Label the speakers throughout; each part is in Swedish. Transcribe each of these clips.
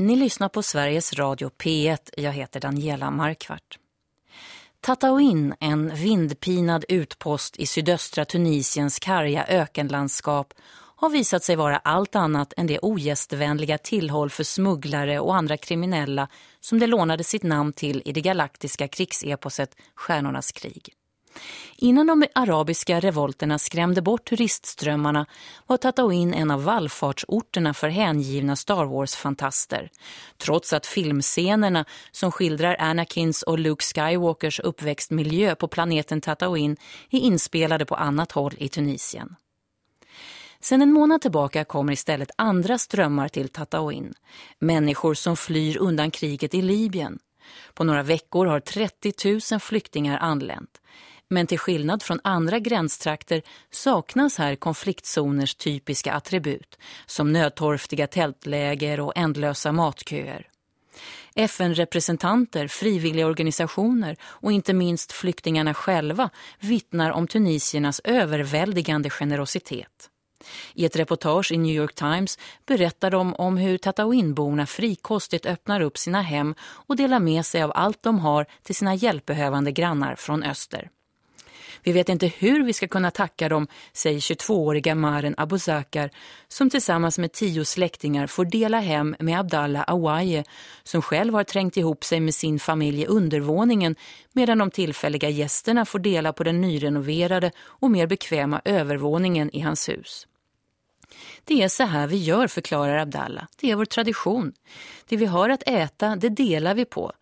Speaker 1: Ni lyssnar på Sveriges Radio P1. Jag heter Daniela Markvart. Tatawin, en vindpinad utpost i sydöstra Tunisiens karga ökenlandskap, har visat sig vara allt annat än det ogästvänliga tillhåll för smugglare och andra kriminella som det lånade sitt namn till i det galaktiska krigseposet Stjärnornas krig. Innan de arabiska revolterna skrämde bort turistströmmarna var Tatooine en av vallfartsorterna för hängivna Star Wars-fantaster. Trots att filmscenerna som skildrar Anakins och Luke Skywalkers uppväxtmiljö på planeten Tatooine är inspelade på annat håll i Tunisien. Sen en månad tillbaka kommer istället andra strömmar till Tatooine. Människor som flyr undan kriget i Libyen. På några veckor har 30 000 flyktingar anlänt. Men till skillnad från andra gränstrakter saknas här konfliktzoners typiska attribut som nödtorftiga tältläger och ändlösa matköer. FN-representanter, frivilliga organisationer och inte minst flyktingarna själva vittnar om tunisiernas överväldigande generositet. I ett reportage i New York Times berättar de om hur Tatawinborna frikostigt öppnar upp sina hem och delar med sig av allt de har till sina hjälpbehövande grannar från öster. Vi vet inte hur vi ska kunna tacka dem, säger 22-åriga Maren Abuzakar som tillsammans med tio släktingar får dela hem med Abdallah Awaye som själv har trängt ihop sig med sin familj i undervåningen medan de tillfälliga gästerna får dela på den nyrenoverade och mer bekväma övervåningen i hans hus. Det är så här vi gör, förklarar Abdallah. Det är vår tradition. Det vi har att äta, det delar vi på.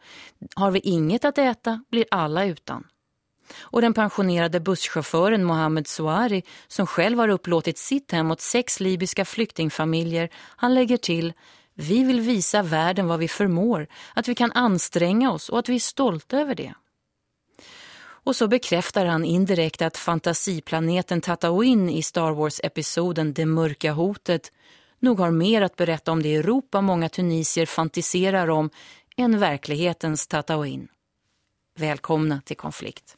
Speaker 1: Har vi inget att äta, blir alla utan. Och den pensionerade busschauffören Mohammed Suari som själv har upplåtit sitt hem åt sex libyska flyktingfamiljer, han lägger till vi vill visa världen vad vi förmår, att vi kan anstränga oss och att vi är stolta över det. Och så bekräftar han indirekt att fantasiplaneten Tatooine i Star Wars-episoden Det mörka hotet nog har mer att berätta om det Europa många tunisier fantiserar om än verklighetens Tatooine. Välkomna till konflikt.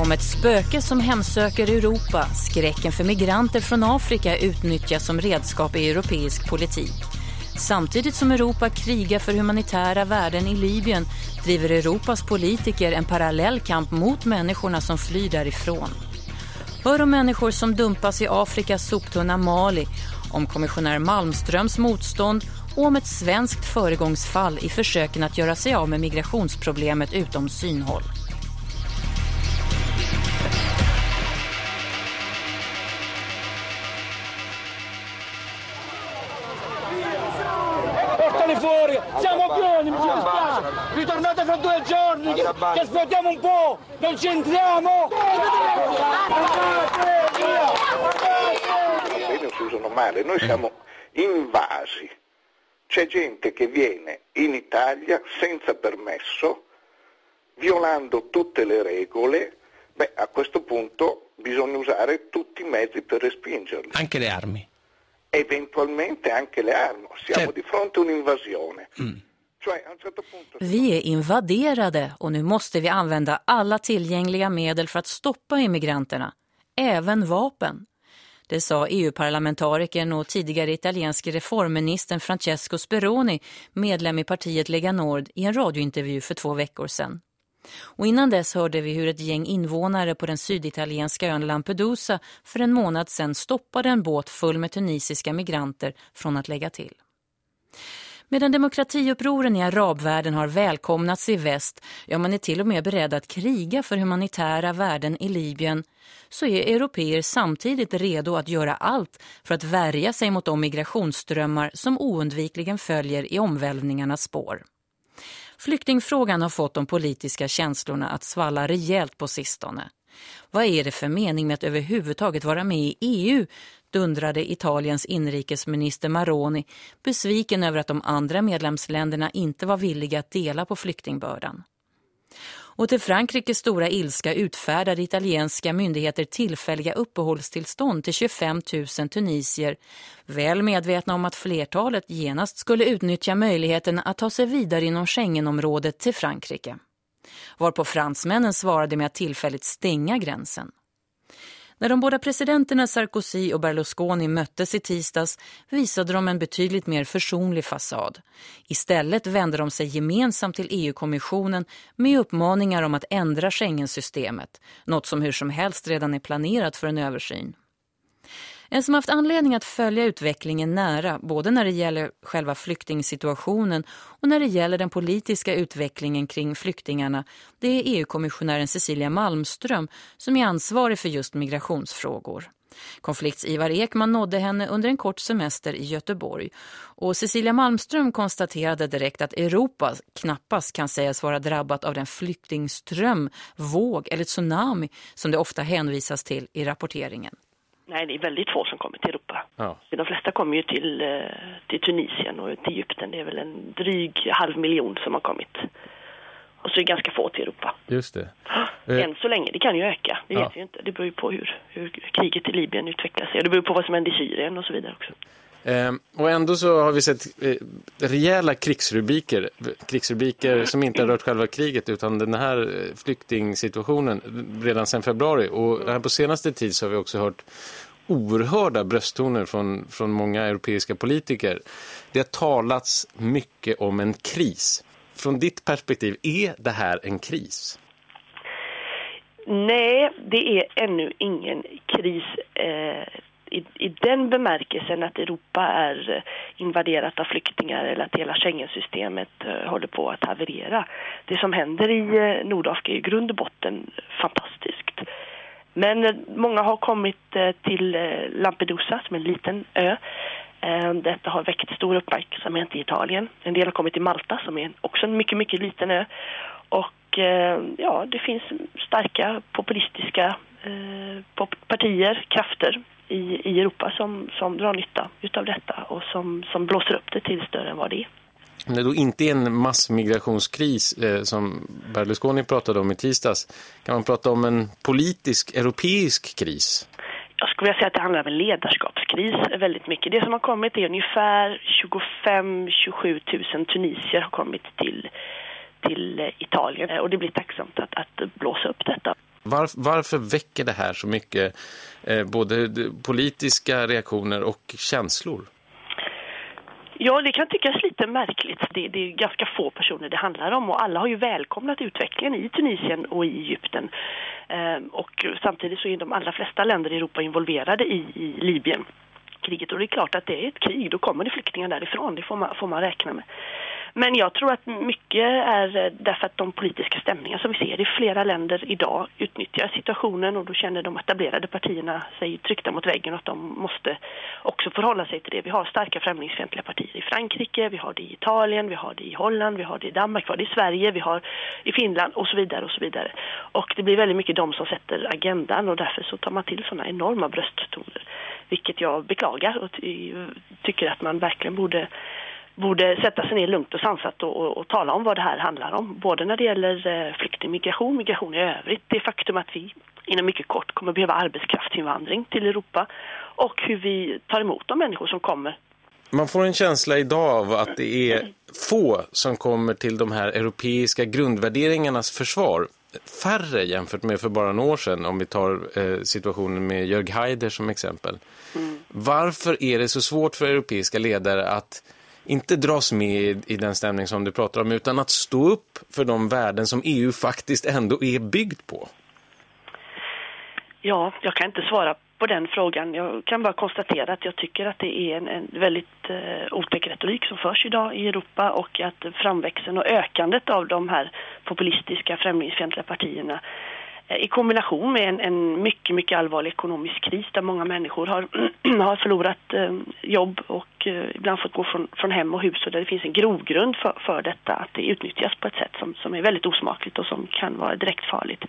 Speaker 1: Om ett spöke som hemsöker Europa, skräcken för migranter från Afrika utnyttjas som redskap i europeisk politik. Samtidigt som Europa krigar för humanitära värden i Libyen driver Europas politiker en parallell kamp mot människorna som flyr därifrån. Hör om människor som dumpas i Afrikas soptunna Mali, om kommissionär Malmströms motstånd och om ett svenskt föregångsfall i försöken att göra sig av med migrationsproblemet utom synhåll.
Speaker 2: Pieni, mi dispiace! Ritornate fra due giorni, che, che aspettiamo un po'! Non ci entriamo!
Speaker 3: Bene si usano male, noi siamo invasi. C'è gente che viene in Italia senza permesso, violando tutte le regole, beh a questo punto bisogna usare tutti i mezzi per respingerli.
Speaker 4: Anche le armi
Speaker 3: eventualmente anche le armi. Siamo C'è... di fronte a un'invasione. Mm.
Speaker 1: Vi är invaderade och nu måste vi använda alla tillgängliga medel för att stoppa immigranterna, även vapen. Det sa EU-parlamentarikern och tidigare italienske reformministern Francesco Speroni, medlem i partiet Lega Nord, i en radiointervju för två veckor sedan. Och innan dess hörde vi hur ett gäng invånare på den syditalienska ön Lampedusa för en månad sedan stoppade en båt full med tunisiska migranter från att lägga till. Medan demokratiupproren i arabvärlden har välkomnats i väst, ja man är till och med beredd att kriga för humanitära värden i Libyen, så är europeer samtidigt redo att göra allt för att värja sig mot de migrationsströmmar som oundvikligen följer i omvälvningarnas spår. Flyktingfrågan har fått de politiska känslorna att svalla rejält på sistone. Vad är det för mening med att överhuvudtaget vara med i EU? dundrade Italiens inrikesminister Maroni besviken över att de andra medlemsländerna inte var villiga att dela på flyktingbördan. Och till Frankrikes stora ilska utfärdade italienska myndigheter tillfälliga uppehållstillstånd till 25 000 tunisier, väl medvetna om att flertalet genast skulle utnyttja möjligheten att ta sig vidare inom Schengenområdet till Frankrike. Varpå fransmännen svarade med att tillfälligt stänga gränsen. När de båda presidenterna Sarkozy och Berlusconi möttes i tisdags visade de en betydligt mer försonlig fasad. Istället vände de sig gemensamt till EU-kommissionen med uppmaningar om att ändra Schengensystemet, något som hur som helst redan är planerat för en översyn. En som haft anledning att följa utvecklingen nära, både när det gäller själva flyktingsituationen och när det gäller den politiska utvecklingen kring flyktingarna, det är EU-kommissionären Cecilia Malmström som är ansvarig för just migrationsfrågor. Konflikts-Ivar Ekman nådde henne under en kort semester i Göteborg och Cecilia Malmström konstaterade direkt att Europa knappast kan sägas vara drabbat av den flyktingström, våg eller tsunami som det ofta hänvisas till i rapporteringen.
Speaker 4: Nej, det är väldigt få som kommer till Europa. Ja. De flesta kommer ju till, eh, till Tunisien och till Egypten. Det är väl en dryg halv miljon som har kommit. Och så är det ganska få till Europa.
Speaker 5: Just det.
Speaker 4: Än så länge, det kan ju öka. Det vet ja. vi inte. Det beror ju på hur, hur kriget i Libyen utvecklar sig. Och det beror på vad som händer i Syrien och så vidare också.
Speaker 5: Eh, och ändå så har vi sett eh, rejäla krigsrubriker. Krigsrubriker som inte har rört själva kriget utan den här eh, flyktingsituationen redan sedan februari. Och här på senaste tid så har vi också hört oerhörda brösttoner från, från många europeiska politiker. Det har talats mycket om en kris. Från ditt perspektiv, är det här en kris?
Speaker 4: Nej, det är ännu ingen kris. Eh, i, i den bemärkelsen att Europa är eh, invaderat av flyktingar eller att hela Schengensystemet eh, håller på att haverera. Det som händer i eh, Nordafrika är i grund och botten fantastiskt. Men många har kommit till Lampedusa som är en liten ö. Detta har väckt stor uppmärksamhet i Italien. En del har kommit till Malta som är också en mycket, mycket liten ö. Och ja, det finns starka populistiska partier, krafter i, i Europa som, som drar nytta utav detta och som, som blåser upp det till större än vad det är.
Speaker 5: När det då inte är en massmigrationskris eh, som Berlusconi pratade om i tisdags, kan man prata om en politisk, europeisk kris?
Speaker 4: Jag skulle vilja säga att det handlar om en ledarskapskris väldigt mycket. Det som har kommit är ungefär 25-27 000 tunisier har kommit till, till Italien och det blir tacksamt att, att blåsa upp detta.
Speaker 5: Var, varför väcker det här så mycket eh, både politiska reaktioner och känslor?
Speaker 4: Ja, det kan tyckas lite märkligt. Det, det, är ganska få personer det handlar om och alla har ju välkomnat utvecklingen i Tunisien och i Egypten. Ehm, och samtidigt så är de allra flesta länder i Europa involverade i, i Libyen kriget och det är klart att det är ett krig, då kommer det flyktingar därifrån, det får man, får man räkna med. Men jag tror att mycket är eh, därför att de politiska stämningar som vi ser i flera länder idag utnyttjar situationen och då känner de etablerade partierna sig tryckta mot väggen och att de måste också förhålla sig till det. Vi har starka främlingsfientliga partier i Frankrike, vi har det i Italien, vi har det i Holland, vi har det i Danmark, vi har det i Sverige, vi har i Finland och så vidare och så vidare. Och det blir väldigt mycket de som sätter agendan och därför så tar man till sådana enorma brösttoner. Vilket jag beklagar och tycker att man verkligen borde borde sätta sig ner lugnt och sansat och, och, och, tala om vad det här handlar om. Både när det gäller eh, flyktingmigration, migration i övrigt, det faktum att vi inom mycket kort kommer behöva arbetskraftsinvandring till Europa och hur vi tar emot de människor som kommer.
Speaker 5: Man får en känsla idag av att det är få som kommer till de här europeiska grundvärderingarnas försvar. Färre jämfört med för bara några år sedan om vi tar eh, situationen med Jörg Haider som exempel. Mm. Varför är det så svårt för europeiska ledare att inte dras med i den stämning som du pratar om utan att stå upp för de värden som EU faktiskt ändå är byggd på?
Speaker 4: Ja, jag kan inte svara på den frågan. Jag kan bara konstatera att jag tycker att det är en, en väldigt eh, otäck retorik som förs idag i Europa och att framväxten och ökandet av de här populistiska främlingsfientliga partierna Eh, Eh, i kombination med en, en, mycket, mycket allvarlig ekonomisk kris där många människor har, har förlorat eh, jobb och eh, ibland fått gå från, från hem och hus och där det finns en grogrund för, för detta att det utnyttjas på ett sätt som, som är väldigt osmakligt och som kan vara direkt farligt.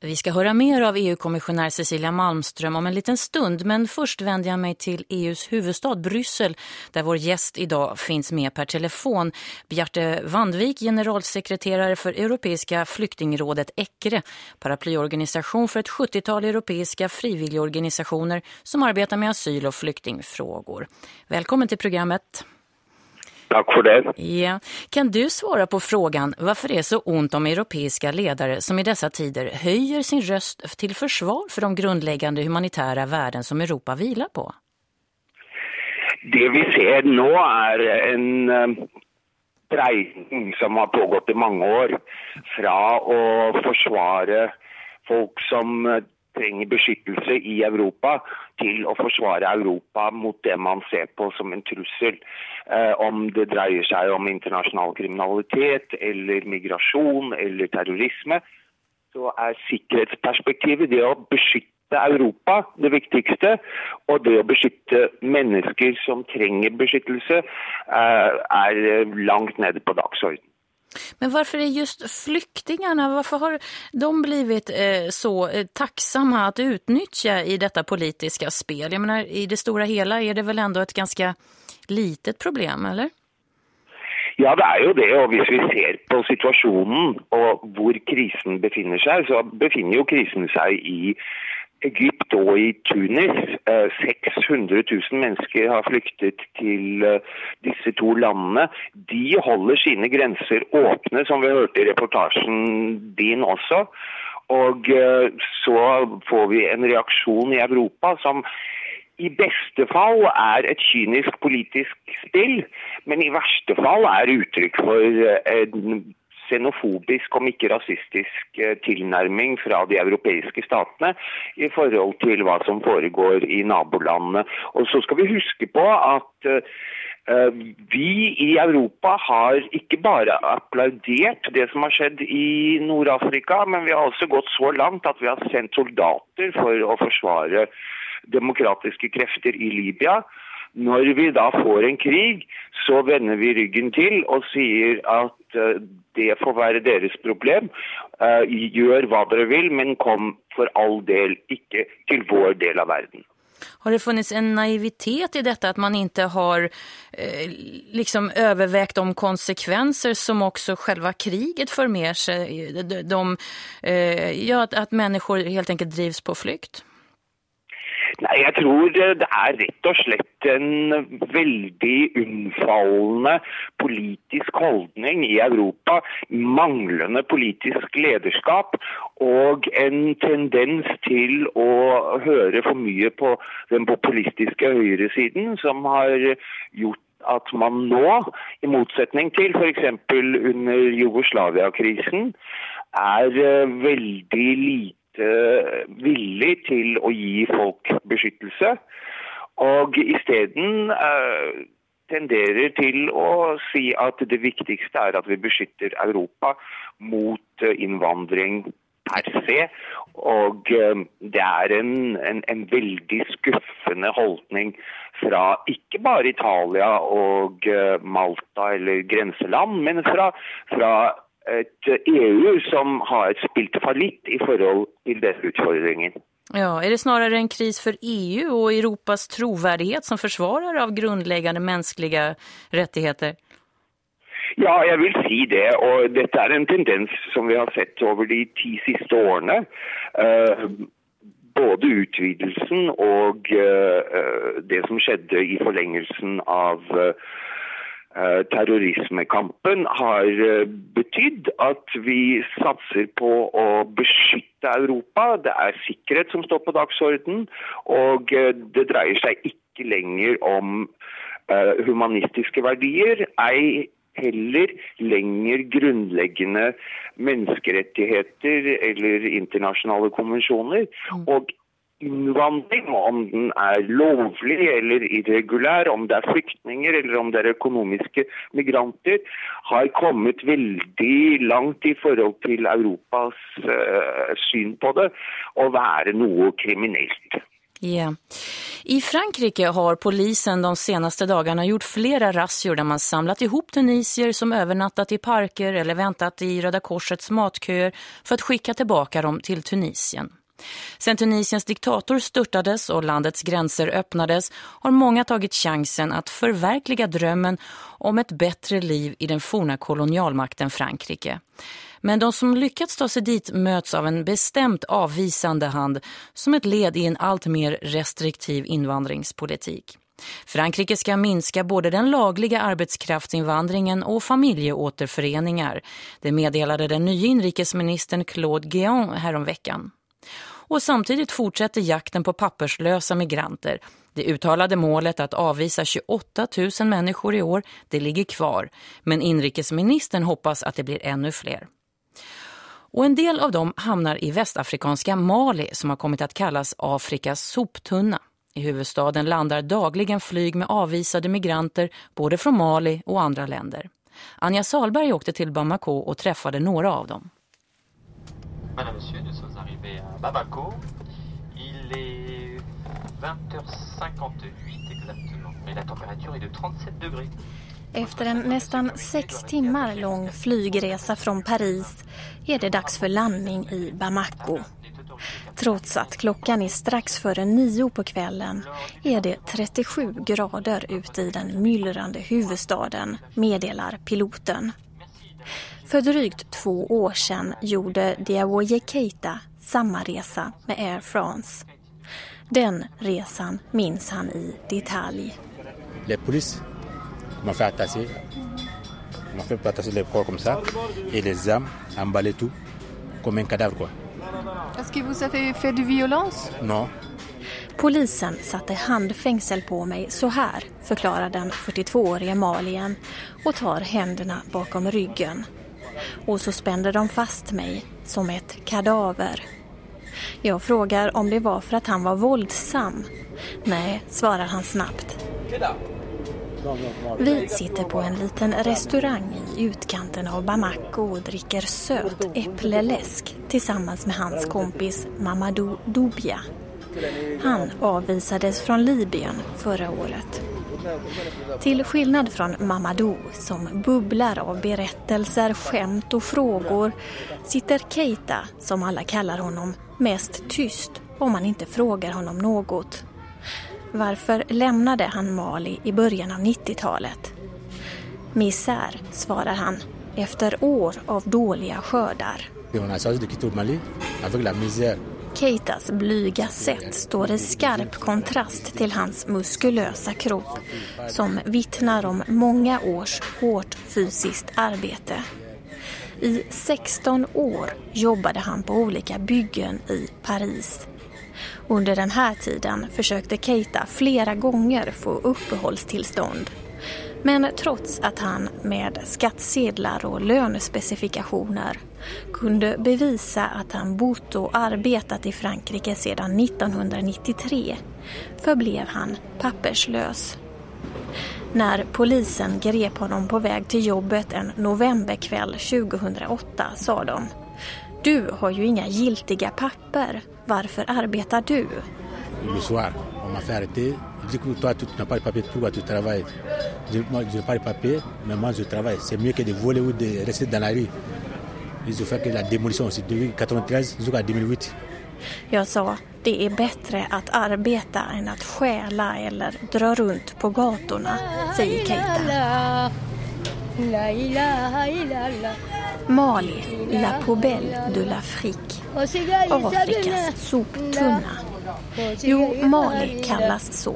Speaker 1: Vi ska höra mer av EU-kommissionär Cecilia Malmström om en liten stund men först vänder jag mig till EUs huvudstad Bryssel där vår gäst idag finns med per telefon. Bjarte Vandvik, generalsekreterare för Europeiska flyktingrådet ECRE, paraplyorganisation för ett 70-tal europeiska frivilligorganisationer som arbetar med asyl- och flyktingfrågor. Välkommen till programmet.
Speaker 6: Tack för det.
Speaker 1: Ja. Kan du svara på frågan varför det är så ont om europeiska ledare som i dessa tider höjer sin röst till försvar för de grundläggande humanitära värden som Europa vilar på?
Speaker 6: Det vi ser nu är en drejning som har pågått i många år från att försvara folk som trenger beskyttelse i Europa, til å forsvare Europa mot det man ser på som en trussel. Eh, om det dreier seg om internasjonal kriminalitet eller migrasjon eller terrorisme, så er sikkerhetsperspektivet det å beskytte Europa det viktigste, og det å beskytte mennesker som trenger beskyttelse, eh, er langt nede på dagsordenen.
Speaker 1: Men varför är just flyktingarna, varför har de blivit eh, så eh, tacksamma att utnyttja i detta politiska spel? Jag menar, i det stora hela är det väl ändå ett ganska litet problem, eller?
Speaker 6: Ja, det är ju det. Och om vi ser på situationen och var krisen befinner sig så befinner ju krisen sig i Egypt og i Tunis. 600 000 mennesker har flyktet til eh, disse to landene. De holder sine grenser åpne, som vi hørte i reportasjen din også. Og eh, så får vi en reaksjon i Europa som i beste fall er et kynisk politisk spill, men i verste fall er uttrykk for eh, en xenofobisk, om ikke rasistisk eh, tillnärmning tilnærming fra de europeiske statene i forhold til hva som foregår i nabolandene. Og så skal vi huske på at uh, eh, vi i Europa har ikke bare applaudert det som har skjedd i Nord-Afrika, men vi har også gått så langt at vi har sendt soldater for å forsvare demokratiske krefter i Libya. Når vi da får en krig, så vender vi ryggen til og sier at eh, det får være deres problem. Eh, gjør hva dere vil, men kom for all del ikke til vår del av verden.
Speaker 1: Har det funnits en naivitet i detta att man inte har eh, liksom övervägt de konsekvenser som också själva kriget för med sig? De, de, eh, ja, att, att människor helt enkelt drivs på flykt?
Speaker 6: Nei, Jeg tror det er rett og slett en veldig unnfallende politisk holdning i Europa. Manglende politisk lederskap og en tendens til å høre for mye på den populistiske høyresiden, som har gjort at man nå, i motsetning til f.eks. under Jugoslavia-krisen, er eh, veldig lite Eh, villig til å gi folk beskyttelse. Og isteden uh, eh, tenderer til å si at det viktigste er at vi beskytter Europa mot eh, innvandring per se. Og uh, det er en, en, en, veldig skuffende holdning fra ikke bare Italia og uh, Malta eller grenseland, men fra, fra et EU som har spilt fallitt i forhold till den utfordringen.
Speaker 1: Ja, är det snarare en kris för EU och Europas trovärdighet som försvarare av grundläggande mänskliga rättigheter?
Speaker 6: Ja, jag vill säga det. Och detta är en tendens som vi har sett över de tio sista åren. Uh, både utvidelsen och uh, det som skedde i förlängelsen av uh, Eh, terrorismekampen har eh, betydd at vi satser på å beskytte Europa. Det er sikkerhet som står på dagsorden, og eh, det dreier seg ikke lenger om humanistiske verdier, ei heller lenger grunnleggende menneskerettigheter eller internasjonale konvensjoner. Mm. Og Invandring, om den är lovlig eller irregulär, om det är flyktingar eller om det är ekonomiska migranter, har kommit väldigt långt i förhållande till Europas uh, syn på det och vara något kriminellt.
Speaker 1: Yeah. I Frankrike har polisen de senaste dagarna gjort flera razzior där man samlat ihop tunisier som övernattat i parker eller väntat i Röda Korsets matköer för att skicka tillbaka dem till Tunisien. Sen Tunisiens diktator störtades och landets gränser öppnades har många tagit chansen att förverkliga drömmen om ett bättre liv i den forna kolonialmakten Frankrike. Men de som lyckats ta sig dit möts av en bestämt avvisande hand som ett led i en allt mer restriktiv invandringspolitik. Frankrike ska minska både den lagliga arbetskraftsinvandringen och familjeåterföreningar. Det meddelade den nya inrikesministern Claude Guéant häromveckan. Och samtidigt fortsätter jakten på papperslösa migranter. Det uttalade målet att avvisa 28 000 människor i år, det ligger kvar. Men inrikesministern hoppas att det blir ännu fler. Och en del av dem hamnar i västafrikanska Mali som har kommit att kallas Afrikas soptunna. I huvudstaden landar dagligen flyg med avvisade migranter både från Mali och andra länder. Anja Salberg åkte till Bamako och träffade några av dem.
Speaker 7: Voilà monsieur, nous sommes arrivés à Bamako. Il est 20h58 exactement. mais la température est de 37 degrés.
Speaker 8: Efter en nästan sex timmar lång flygresa från Paris är det dags för landning i Bamako. Trots att klockan är strax före nio på kvällen är det 37 grader ute i den myllrande huvudstaden, meddelar piloten. För drygt två år sedan gjorde Diawoye Keita samma resa med Air France. Den resan minns han i detalj.
Speaker 9: Les polices m'ont fait attacher. m'ont fait attacher les corps comme ça et les armes, emballer tout comme un cadavre quoi.
Speaker 8: Est-ce que vous avez fait de violence?
Speaker 9: Non.
Speaker 8: Polisen satte handfängsel på mig så här, förklarar den 42-årige Malien och tar händerna bakom ryggen. Och så spände de fast mig som ett kadaver. Jag frågar om det var för att han var våldsam. Nej, svarar han snabbt. Vi sitter på en liten restaurang i utkanten av Bamako och dricker söt äppleläsk tillsammans med hans kompis Mamadou Dubia. Han avvisades från Libyen förra året. Till skillnad från Mamadou som bubblar av berättelser, skämt och frågor sitter Keita, som alla kallar honom, mest tyst om man inte frågar honom något. Varför lämnade han Mali i början av 90-talet? Misär, svarar han, efter år av dåliga skördar. Keitas blyga sätt står i skarp kontrast till hans muskulösa kropp som vittnar om många års hårt fysiskt arbete. I 16 år jobbade han på olika byggen i Paris. Under den här tiden försökte Keita flera gånger få uppehållstillstånd. Men trots att han med skattsedlar och lönespecifikationer kunde bevisa att han bott och arbetat i Frankrike sedan 1993 förblev han papperslös. När polisen grep honom på väg till jobbet en novemberkväll 2008 sa de Du har ju inga giltiga papper. Varför arbetar du?
Speaker 9: Le soir, on m'a fait arrêter. Je dis que toi, tu n'as pas de papier, pourquoi tu travailles je, Moi, je n'ai pas de papier, mais moi, je travaille. C'est mieux que de voler ou de rester dans la rue. Ils ont fait la démolition aussi, depuis 1993 jusqu'à 2008.
Speaker 8: Jag sa, det är bättre att arbeta än att stjäla eller dra runt på gatorna, säger Keita. Mali, la poubelle de l'Afrique. Afrikas soptunna. Jo, Mali kallas så.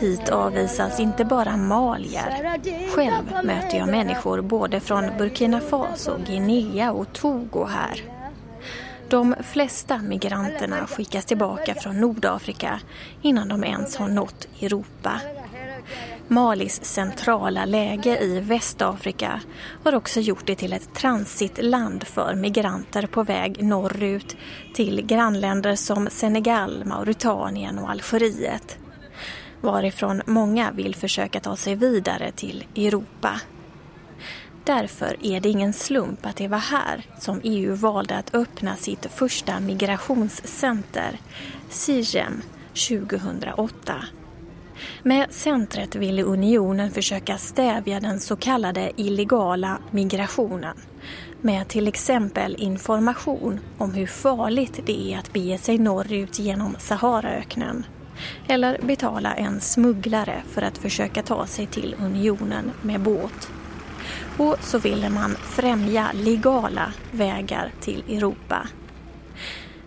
Speaker 8: Hit avvisas inte bara malier. Själv möter jag människor både från Burkina Faso, Guinea och Togo här. De flesta migranterna skickas tillbaka från Nordafrika innan de ens har nått Europa. Malis centrala läge i Västafrika har också gjort det till ett transitland för migranter på väg norrut till grannländer som Senegal, Mauritanien och Algeriet. Varifrån många vill försöka ta sig vidare till Europa. Därför är det ingen slump att det var här som EU valde att öppna sitt första migrationscenter, Sigem, 2008. Med centret ville unionen försöka stävja den så kallade illegala migrationen med till exempel information om hur farligt det är att bege sig norrut genom Saharaöknen eller betala en smugglare för att försöka ta sig till unionen med båt. Och så ville man främja legala vägar till Europa.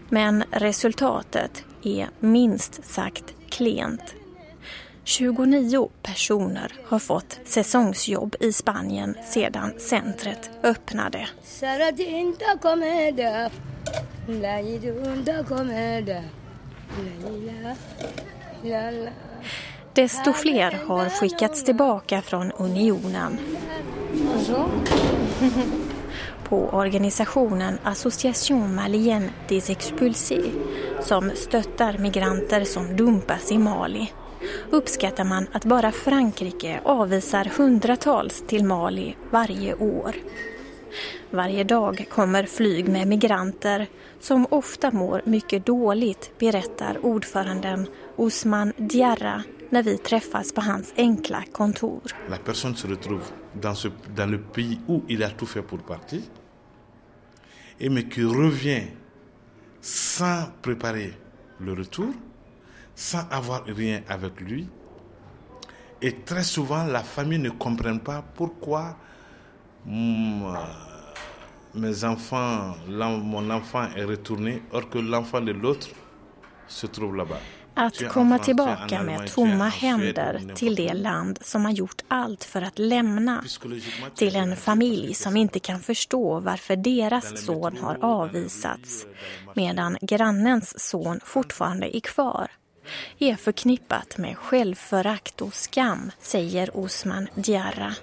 Speaker 8: Men resultatet är minst sagt klent. 29 personer har fått säsongsjobb i Spanien sedan centret öppnade. Desto fler har skickats tillbaka från unionen. På organisationen Association Malienne des Expulsés som stöttar migranter som dumpas i Mali uppskattar man att bara Frankrike avvisar hundratals till Mali varje år. Varje dag kommer flyg med migranter som ofta mår mycket dåligt, berättar ordföranden Osman Diarra när vi träffas på hans enkla kontor.
Speaker 10: La personne se retrouve dans, ce, dans le pays où il a tout fait pour partir et mais qui revient sans préparer le retour, sans avoir rien avec lui. Et très souvent, la famille ne comprend pas pourquoi mm, mes enfants, mon enfant est retourné, or que l'enfant de l'autre se trouve là-bas.
Speaker 8: Att komma tillbaka med tomma händer till det land som har gjort allt för att lämna till en familj som inte kan förstå varför deras son har avvisats medan grannens son fortfarande är kvar är förknippat med självförakt och skam, säger Osman Diarra.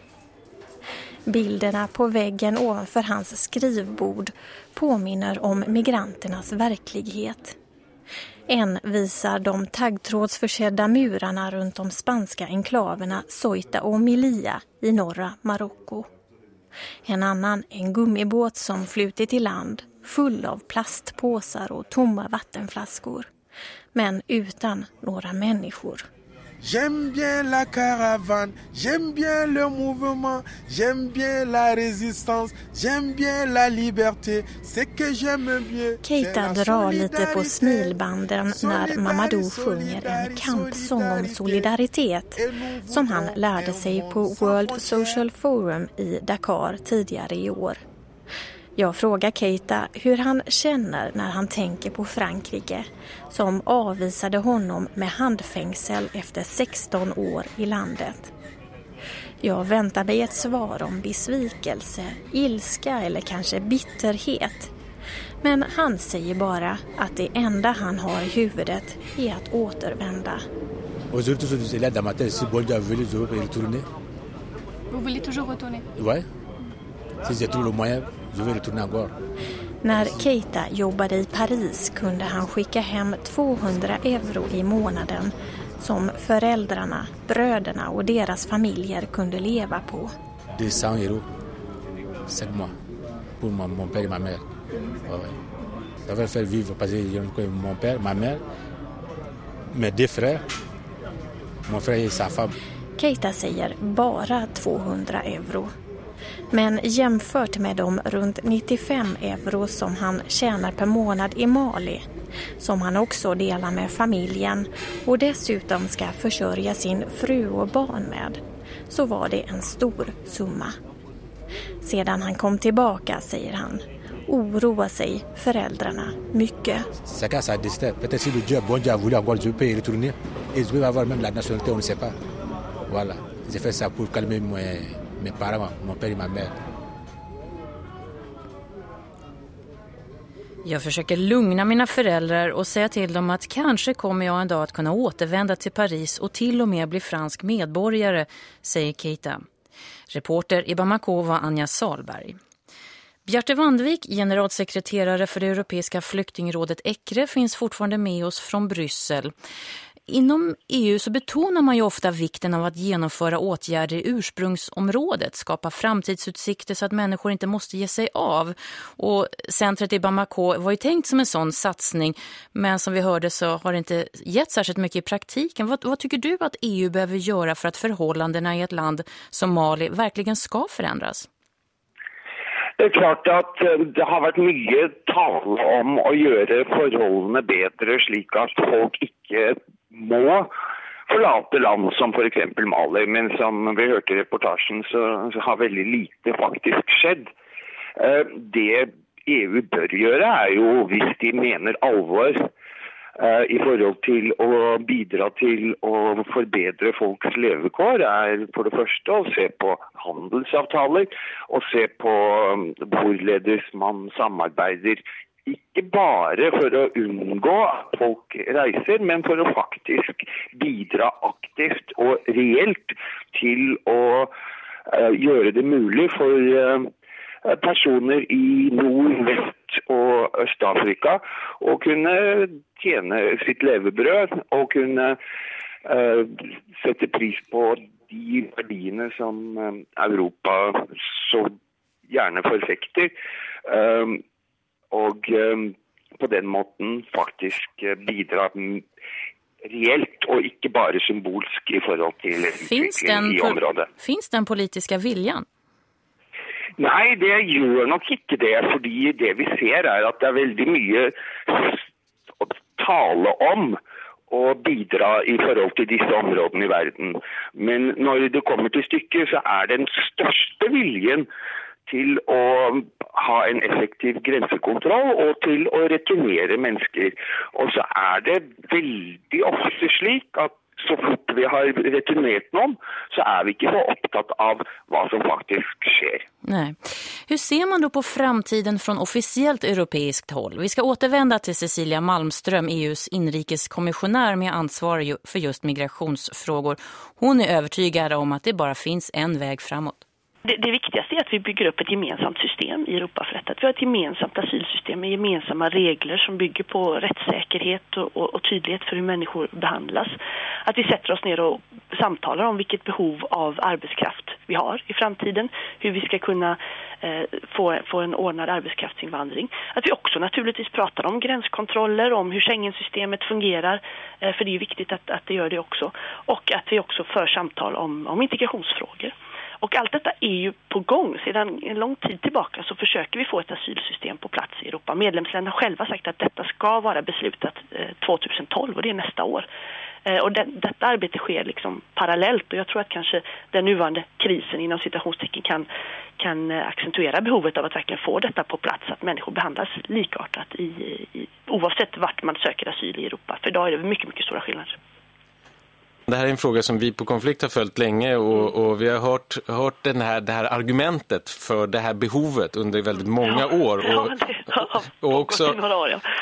Speaker 8: Bilderna på väggen ovanför hans skrivbord påminner om migranternas verklighet. En visar de taggtrådsförsedda murarna runt de spanska enklaverna Soita och Melilla i norra Marocko. En annan en gummibåt som flutit i land full av plastpåsar och tomma vattenflaskor. Men utan några människor.
Speaker 10: J'aime bien la caravane, j'aime bien le mouvement, j'aime bien la résistance, j'aime bien la liberté, c'est que j'aime bien.
Speaker 8: Keita drar lite på smilbanden när Mamadou sjunger en kampsång om solidaritet som han lärde sig på World Social Forum i Dakar tidigare i år. Jag frågar Keita hur han känner när han tänker på Frankrike som avvisade honom med handfängsel efter 16 år i landet. Jag väntar mig ett svar om besvikelse, ilska eller kanske bitterhet. Men han säger bara att det enda han har i huvudet är att återvända.
Speaker 11: Vous voulez toujours retourner?
Speaker 9: Ouais. Si je trouve le moyen,
Speaker 8: När Keita jobbade i Paris kunde han skicka hem 200 euro i månaden som föräldrarna, bröderna och deras familjer kunde leva på.
Speaker 9: 200 euro, 5 mois, pour mon, mon père et ma mère. Ça va faire vivre parce que mon père, ma mère, mes deux frères, mon frère et sa femme.
Speaker 8: Keita säger bara 200 euro. Men jämfört med de runt 95 euro som han tjänar per månad i Mali, som han också delar med familjen och dessutom ska försörja sin fru och barn med, så var det en stor summa. Sedan han kom tillbaka, säger han, oroar sig föräldrarna mycket.
Speaker 9: Chacun sa destin. Peut-être si le Dieu, bon Dieu a voulu encore, je peux y retourner. Et je avoir même la nationalité, on ne sait pas. Voilà. J'ai fait ça pour calmer mes, mes parents, mon père et ma mère.
Speaker 1: Jag försöker lugna mina föräldrar och säga till dem att kanske kommer jag en dag att kunna återvända till Paris och till och med bli fransk medborgare, säger Keita. Reporter i Bamako var Anja Salberg. Bjarte Vandvik, generalsekreterare för det europeiska flyktingrådet ECRE, finns fortfarande med oss från Bryssel inom EU så betonar man ju ofta vikten av att genomföra åtgärder i ursprungsområdet, skapa framtidsutsikter så att människor inte måste ge sig av. Och centret i Bamako var ju tänkt som en sån satsning, men som vi hörde så har det inte gett särskilt mycket i praktiken. Vad, vad tycker du att EU behöver göra för att förhållandena i ett land som Mali verkligen ska förändras?
Speaker 6: Det är klart att eh, det har varit mycket tal om att göra förhållandena bättre slik att folk inte må forlate land som f.eks. Mali. Men som vi hørte i reportasjen, så, så har veldig lite faktisk skjedd. Eh, det EU bør gjøre, er jo hvis de mener alvor eh, i forhold til å bidra til å forbedre folks levekår, er for det første å se på handelsavtaler og se på hur hvorledes man samarbeider ikke bare for å unngå at folk reiser, men for å faktisk bidra aktivt og reelt til å uh, gjøre det mulig for uh, personer i Nord-, Vest- og Øst-Afrika å kunne tjene sitt levebrød og kunne uh, sette pris på de verdiene som uh, Europa så gjerne forfekter. Og um, på den måten faktisk uh, bidra reelt og ikke bare symbolsk i forhold til
Speaker 1: Finns den,
Speaker 6: i området.
Speaker 1: finns den politiska viljan?
Speaker 6: Nei, det gjør nok ikke det. Fordi det vi ser er at det er veldig mye å tale om og bidra i forhold til disse områdene i verden. Men når det kommer til stykket, så er den største viljen til å ha en effektiv grensekontroll og til å returnere mennesker. Og så er det veldig ofte slik at så fort vi har returnert noen, så är vi inte så opptatt av vad som faktiskt sker.
Speaker 1: Nej. Hur ser man då på framtiden från officiellt europeiskt håll? Vi ska återvända till Cecilia Malmström, EUs inrikeskommissionär med ansvar för just migrationsfrågor. Hon är övertygad om att det bara finns en väg framåt.
Speaker 4: Det, det, viktigaste är att vi bygger upp ett gemensamt system i Europa för detta. Att vi har ett gemensamt asylsystem med gemensamma regler som bygger på rättssäkerhet och, och, och, tydlighet för hur människor behandlas. Att vi sätter oss ner och samtalar om vilket behov av arbetskraft vi har i framtiden. Hur vi ska kunna eh, få, få en ordnad arbetskraftsinvandring. Att vi också naturligtvis pratar om gränskontroller, om hur Schengensystemet fungerar. Eh, för det är viktigt att, att det gör det också. Och att vi också för samtal om, om integrationsfrågor. Och allt detta är ju på gång. Sedan en lång tid tillbaka så försöker vi få ett asylsystem på plats i Europa. Medlemsländerna har själva sagt att detta ska vara beslutat eh, 2012 och det är nästa år. Eh, och det, detta arbete sker liksom parallellt och jag tror att kanske den nuvarande krisen inom citationstecken kan, kan eh, accentuera behovet av att verkligen få detta på plats. Att människor behandlas likartat i, i, oavsett vart man söker asyl i Europa. För idag är det mycket, mycket stora skillnader.
Speaker 5: Det här är en fråga som vi på konflikt har följt länge och, och vi har hört, hört den här, det här argumentet för det här behovet under väldigt många år. Och, och också,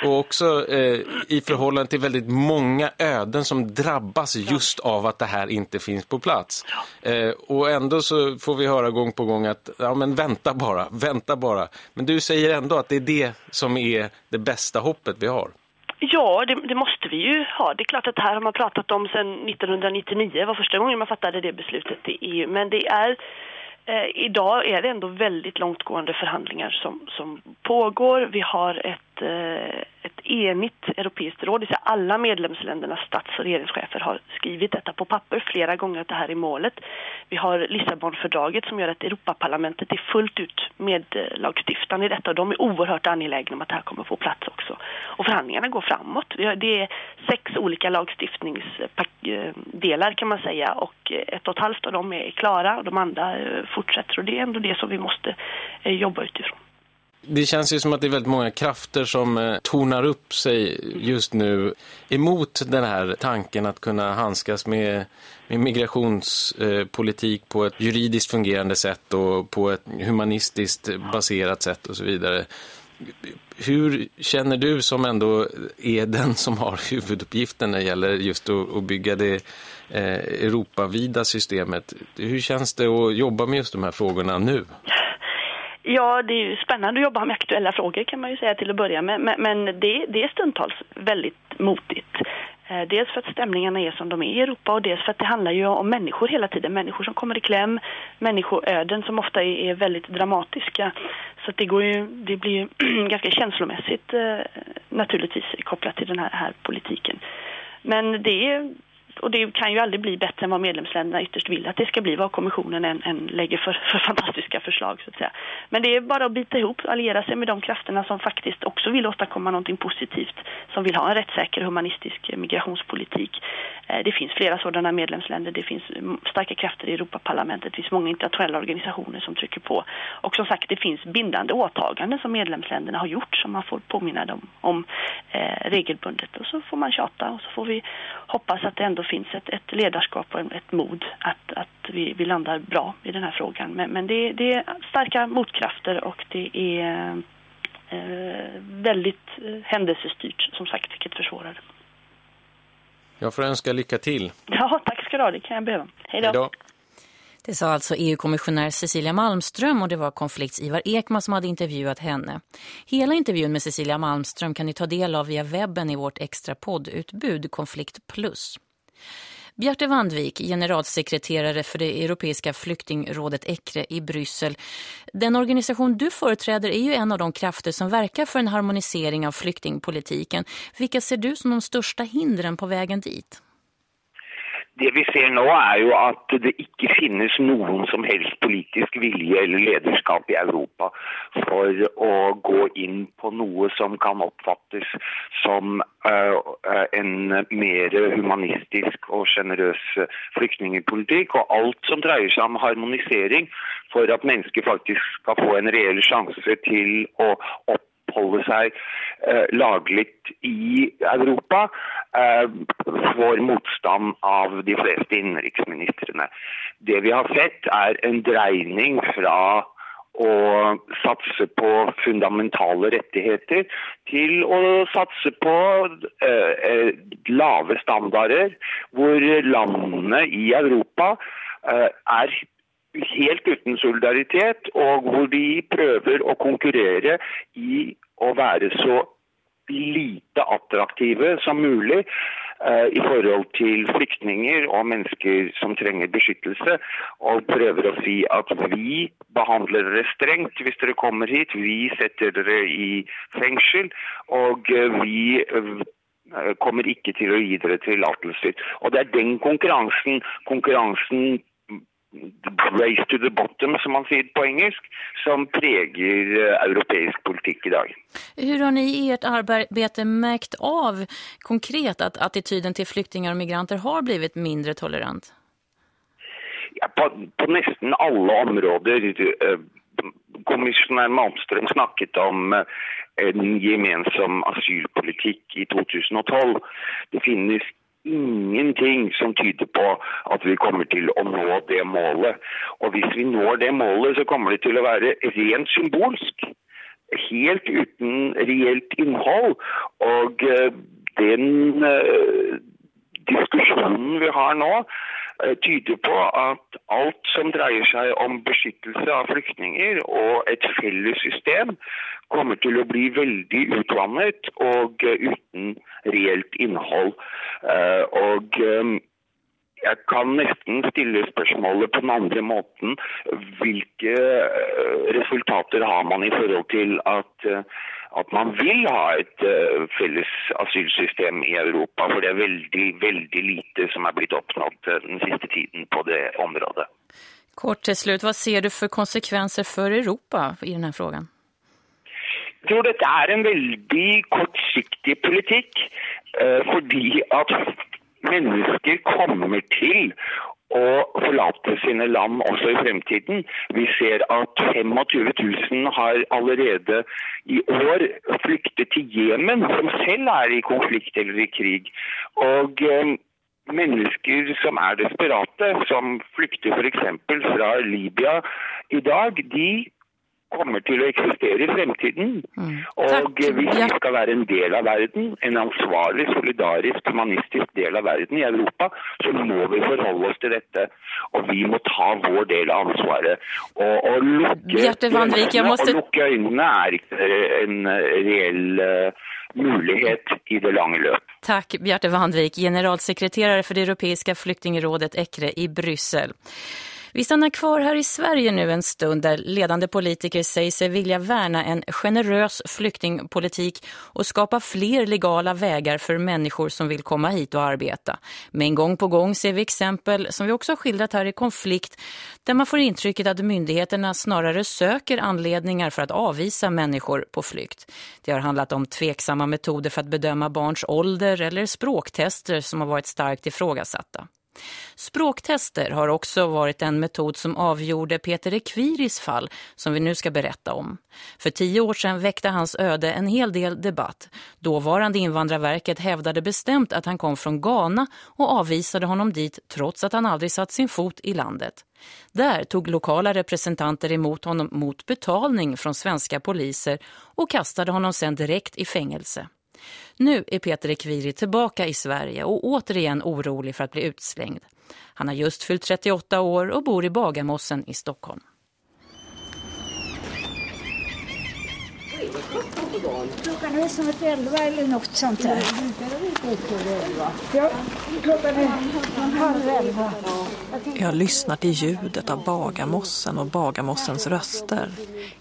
Speaker 5: och också eh, i förhållande till väldigt många öden som drabbas just av att det här inte finns på plats. Eh, och ändå så får vi höra gång på gång att ja, men vänta bara, vänta bara. Men du säger ändå att det är det som är det bästa hoppet vi har.
Speaker 4: Ja, det, det, måste vi ju ha. Det är klart att det här har man pratat om sedan 1999. Det var första gången man fattade det beslutet i EU. Men det är, eh, idag är det ändå väldigt långtgående förhandlingar som, som pågår. Vi har ett, eh, ett enigt europeiskt råd, det alla medlemsländernas stats- och regeringschefer har skrivit detta på papper flera gånger att det här är målet. Vi har Lissabonfördraget som gör att Europaparlamentet är fullt ut medlagstiftande. i detta och de är oerhört angelägna om att det här kommer få plats också. Och förhandlingarna går framåt. Det är sex olika lagstiftningsdelar eh, kan man säga och ett och ett halvt av dem är klara och de andra eh, fortsätter och det är ändå det som vi måste eh, jobba utifrån.
Speaker 5: Det känns ju som att det är väldigt många krafter som eh, tonar upp sig just nu emot den här tanken att kunna handskas med, med migrationspolitik eh, på ett juridiskt fungerande sätt och på ett humanistiskt baserat sätt och så vidare. Hur känner du som ändå är den som har huvuduppgiften när det gäller just att, att bygga det eh, Europavida systemet? Hur känns det att jobba med just de här frågorna nu?
Speaker 4: Ja, det är ju spännande att jobba med aktuella frågor kan man ju säga till att börja med. Men, men det, det, är stundtals väldigt motigt. Eh, dels för att stämningarna är som de är i Europa och dels för att det handlar ju om människor hela tiden. Människor som kommer i kläm, människoöden som ofta är, väldigt dramatiska. Så det, går ju, det blir ju ganska känslomässigt eh, naturligtvis kopplat till den här, här politiken. Men det är och det kan ju aldrig bli bättre än vad medlemsländerna ytterst vill att det ska bli vad kommissionen än, än lägger för, för, fantastiska förslag så att säga. Men det är bara att bita ihop, alliera sig med de krafterna som faktiskt också vill åstadkomma någonting positivt, som vill ha en rättssäker humanistisk migrationspolitik. Eh, det finns flera sådana medlemsländer, det finns starka krafter i Europaparlamentet, det finns många internationella organisationer som trycker på. Och som sagt, det finns bindande åtaganden som medlemsländerna har gjort som man får påminna dem om eh, regelbundet. Och så får man tjata och så får vi hoppas att det ändå finns ett, ett ledarskap och ett mod att, att vi, vi landar bra i den här frågan. Men, men det, det är starka motkrafter och det är eh, väldigt eh, händelsestyrt som sagt, vilket försvårar.
Speaker 5: Jag får önska lycka till.
Speaker 4: Ja, tack ska du ha. Det kan jag behöva. Hej då. Hej då.
Speaker 1: Det sa alltså EU-kommissionär Cecilia Malmström och det var konflikts Ivar Ekman som hade intervjuat henne. Hela intervjun med Cecilia Malmström kan ni ta del av via webben i vårt extra poddutbud Konflikt Plus. Bjarte Vandvik, generalsekreterare för det europeiska flyktingrådet ECRE i Bryssel. Den organisation du företräder är ju en av de krafter som verkar för en harmonisering av flyktingpolitiken. Vilka ser du som de största hindren på vägen dit?
Speaker 6: Det vi ser nu är ju att det inte finns någon som helst politisk vilja eller ledarskap i Europa för att gå in på något som kan uppfattas som eh, eh, en mer humanistisk och generös eh, flyktingpolitik och allt som drar sig om harmonisering för att människor faktiskt ska få en reell chans till att uppehålla sig lagligt i Europa, eh, får motstand av de fleste innenriksministrene. Det vi har sett, er en dreining fra å satse på fundamentale rettigheter til å satse på eh, eh, lave standarder, hvor landene i Europa eh, er helt uten solidaritet, og hvor de prøver å konkurrere i å være så lite attraktive som mulig eh, i forhold til flyktninger og mennesker som trenger beskyttelse, og prøver å si at vi behandler dere strengt hvis dere kommer hit, vi setter dere i fengsel, og eh, vi eh, kommer ikke til å gi dere tillatelse. Og det er den konkurransen, konkurransen race to the bottom, som man sier på engelsk, som preger eh, europeisk politikk i dag.
Speaker 1: Hur har ni i ert arbete märkt av konkret att attityden till flyktingar och migranter har blivit mindre tolerant?
Speaker 6: Ja, på, på nesten alle områder. Eh, kommissionær Malmström snakket om eh, en gemensam asylpolitikk i 2012. Det finnes ingenting som tyder på at vi kommer til å nå det målet. Og hvis vi når det målet, så kommer det til å være rent symbolsk. Helt uten reelt innhold. Og eh, den uh, diskusjonen vi har nå, Eh, tyder på att allt som dreier sig om beskyttelse av flyktingar och ett felles system, kommer till att bli väldigt utvannet och eh, utan reellt innehåll. Och eh, jag kan nästan ställa spørsmålet på den andra måten. vilka resultat resultater har man i förhållande till att at man vil ha et felles asylsystem i Europa? For det er veldig, veldig lite som er blitt oppnådd den siste tiden på det området.
Speaker 1: Kort til slut, vad ser du för konsekvenser för Europa i den här frågan?
Speaker 6: Jeg tror dette er en veldig kortsiktig politikk. Eh, fordi at mennesker kommer til å forlate sine land også i fremtiden. Vi ser at 25 000 har allerede i år flyktet til Jemen, som selv er i konflikt eller i krig. Og eh, mennesker som er desperate, som flykter f.eks. fra Libya i dag, de kommer til å eksistere i fremtiden. Mm. Og hvis vi skal være en del av verden, en ansvarlig, solidarisk, humanistisk del av verden i Europa, så må vi forholde oss til dette. Og vi må ta vår del av ansvaret. Og, og lukke,
Speaker 1: Vandvik, måste...
Speaker 6: og lukke øynene er ikke en reell uh, mulighet i det lange løp.
Speaker 1: Tack Bjarte Vandvik, generalsekreterare för det Europeiska flyktingrådet ECRE i Bryssel. Vi stannar kvar här i Sverige nu en stund där ledande politiker säger sig vilja värna en generös flyktingpolitik och skapa fler legala vägar för människor som vill komma hit och arbeta. Men gång på gång ser vi exempel som vi också har skildrat här i konflikt där man får intrycket att myndigheterna snarare söker anledningar för att avvisa människor på flykt. Det har handlat om tveksamma metoder för att bedöma barns ålder eller språktester som har varit starkt ifrågasatta. Språktester har också varit en metod som avgjorde Peter Ekviris fall som vi nu ska berätta om. För tio år sedan väckte hans öde en hel del debatt. Dåvarande invandrarverket hävdade bestämt att han kom från Ghana och avvisade honom dit trots att han aldrig satt sin fot i landet. Där tog lokala representanter emot honom mot betalning från svenska poliser och kastade honom sedan direkt i fängelse. Nu är Peter Ekviri tillbaka i Sverige och återigen orolig för att bli utslängd. Han har just fyllt 38 år och bor i Bagarmossen i Stockholm.
Speaker 12: Klockan är som ett elva eller något sånt där. Ja, klockan är halv elva.
Speaker 13: Jag lyssnar till ljudet av Bagarmossen och Bagarmossens röster.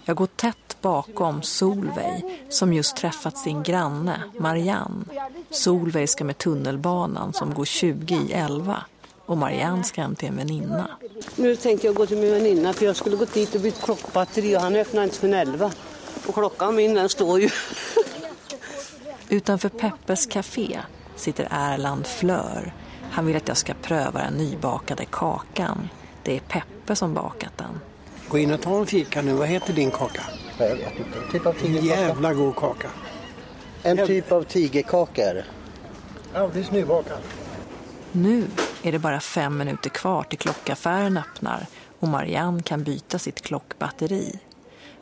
Speaker 13: Jag går tätt bakom Solveig som just träffat sin granne Marianne. Solveig ska med tunnelbanan som går 20 i 11 och Marianne ska hem till en väninna.
Speaker 14: Nu tänkte jag gå till min väninna för jag skulle gå dit och byta klockbatteri och han öppnar inte för 11. Och klockan min den står ju.
Speaker 13: Utanför Peppes café sitter Erland Flör. Han vill att jag ska pröva den nybakade kakan. Det är Peppe som bakat den.
Speaker 15: Gå in och ta en fika nu. Vad heter din kaka?
Speaker 16: Jag vet inte. Typ av
Speaker 15: En jävla god kaka.
Speaker 16: En typ av tigerkaka är det.
Speaker 15: Alldeles nybakad.
Speaker 13: Nu är det bara fem minuter kvar till klockaffären öppnar och Marianne kan byta sitt klockbatteri.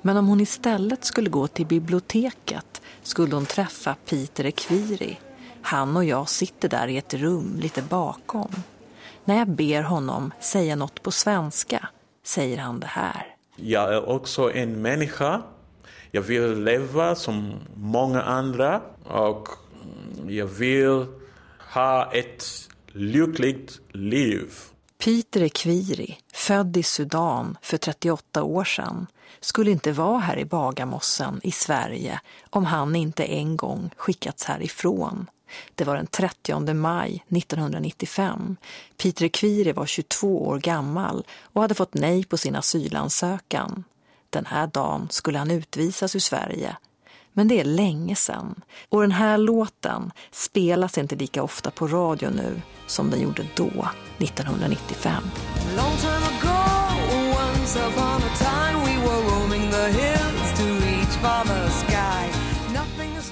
Speaker 13: Men om hon istället skulle gå till biblioteket skulle hon träffa Peter Ekviri. Han och jag sitter där i ett rum lite bakom. När jag ber honom säga något på svenska säger han det här.
Speaker 17: Jag är också en människa. Jag vill leva som många andra och jag vill ha ett lyckligt liv.
Speaker 13: Peter Ekviri, född i Sudan för 38 år sedan, skulle inte vara här i Bagarmossen i Sverige om han inte en gång skickats härifrån. Det var den 30 maj 1995. Peter Kvire var 22 år gammal och hade fått nej på sin asylansökan. Den här dagen skulle han utvisas ur Sverige. Men det är länge sedan. Och den här låten spelas inte lika ofta på radio nu som den gjorde då, 1995.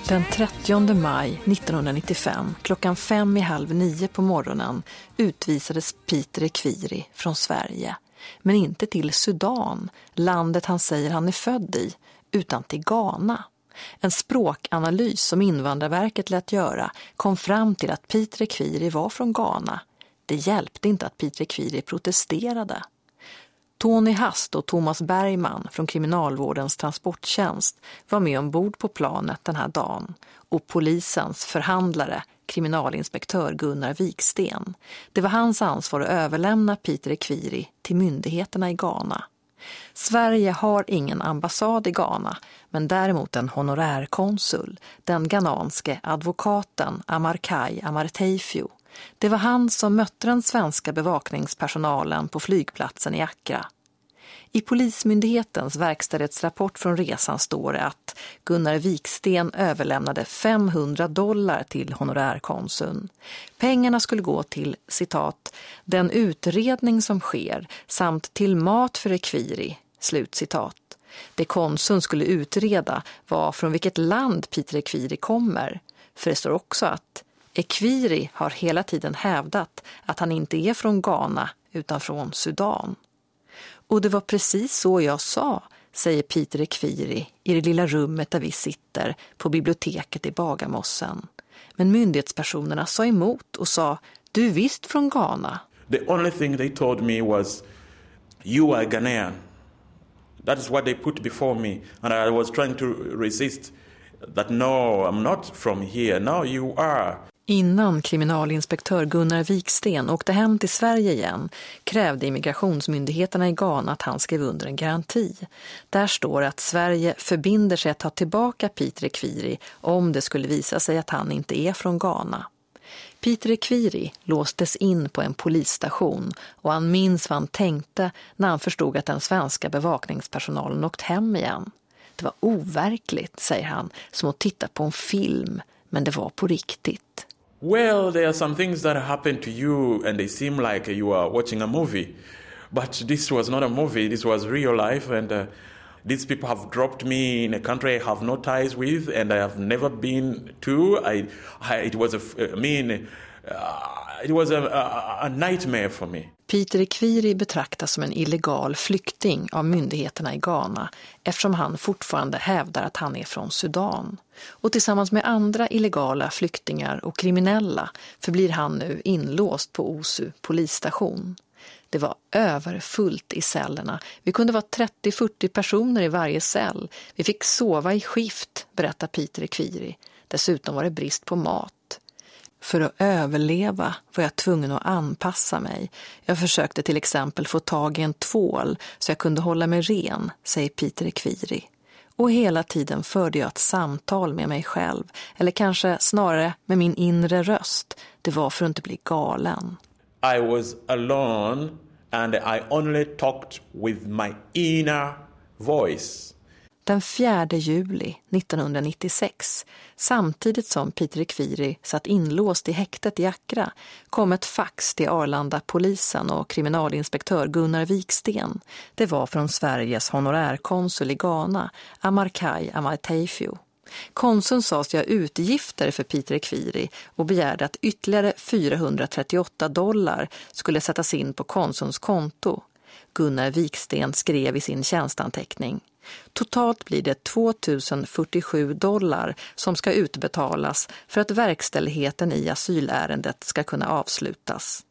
Speaker 13: Den 30 maj 1995, klockan fem i halv nio på morgonen, utvisades Peter Ekviri från Sverige. Men inte till Sudan, landet han säger han är född i, utan till Ghana. En språkanalys som Invandrarverket lät göra kom fram till att Peter Ekviri var från Ghana. Det hjälpte inte att Peter Ekviri protesterade. Tony Hast och Thomas Bergman från kriminalvårdens transporttjänst var med ombord på planet den här dagen och polisens förhandlare, kriminalinspektör Gunnar Viksten. Det var hans ansvar att överlämna Peter Ekviri till myndigheterna i Ghana. Sverige har ingen ambassad i Ghana, men däremot en honorärkonsul, den ghananske advokaten Amarkai Amarteifio. Det var han som mötte den svenska bevakningspersonalen på flygplatsen i Accra. I Polismyndighetens verkställighetsrapport från resan står det att Gunnar Viksten överlämnade 500 dollar till honorärkonsuln. Pengarna skulle gå till, citat, den utredning som sker samt till mat för Ekviri, slutcitat. Det konsuln skulle utreda var från vilket land Peter Ekviri kommer. För det står också att Ekviri har hela tiden hävdat att han inte är från Ghana utan från Sudan. Och det var precis så jag sa, säger Peter Ekviri i det lilla rummet där vi sitter på biblioteket i Bagarmossen. Men myndighetspersonerna sa emot och sa, du är visst från Ghana.
Speaker 17: The only thing they told me was, you are Ghanaian. That is what they put before me. And I was trying to resist that no, I'm not from here. No, you are.
Speaker 13: Innan kriminalinspektör Gunnar Viksten åkte hem till Sverige igen krävde immigrationsmyndigheterna i Ghana att han skrev under en garanti. Där står att Sverige förbinder sig att ta tillbaka Peter Ekwiri om det skulle visa sig att han inte är från Ghana. Peter Ekwiri låstes in på en polisstation och han minns vad han tänkte när han förstod att den svenska bevakningspersonalen åkt hem igen. Det var overkligt, säger han, som att titta på en film, men det var på riktigt.
Speaker 17: Well, there are some things that happen to you and they seem like you are watching a movie. But this was not a movie, this was real life and uh, these people have dropped me in a country I have no ties with and I have never been to. I, I it was a, I mean, uh, it was a, a, a nightmare for me.
Speaker 13: Peter Ekwiri betraktas som en illegal flykting av myndigheterna i Ghana eftersom han fortfarande hävdar att han är från Sudan. Och tillsammans med andra illegala flyktingar och kriminella förblir han nu inlåst på Osu polisstation. Det var överfullt i cellerna. Vi kunde vara 30-40 personer i varje cell. Vi fick sova i skift, berättar Peter Ekwiri. Dessutom var det brist på mat. För att överleva var jag tvungen att anpassa mig. Jag försökte till exempel få tag i en tvål så jag kunde hålla mig ren, säger Peter Ekwiri. Och hela tiden förde jag ett samtal med mig själv, eller kanske snarare med min inre röst. Det var för att inte bli galen.
Speaker 17: I was alone and I only talked with my inner voice.
Speaker 13: Den 4 juli 1996, samtidigt som Peter Ekwiri satt inlåst i häktet i Accra, kom ett fax till Arlanda-polisen och kriminalinspektör Gunnar Viksten. Det var från Sveriges honorärkonsul i Ghana, Amarkai Amarteifio. Konsuln sa sig ha utgifter för Peter Ekwiri och begärde att ytterligare 438 dollar skulle sättas in på konsulns konto. Gunnar Viksten skrev i sin tjänstanteckning. Totalt blir det 2047 dollar som ska utbetalas för att verkställigheten i asylärendet ska kunna avslutas.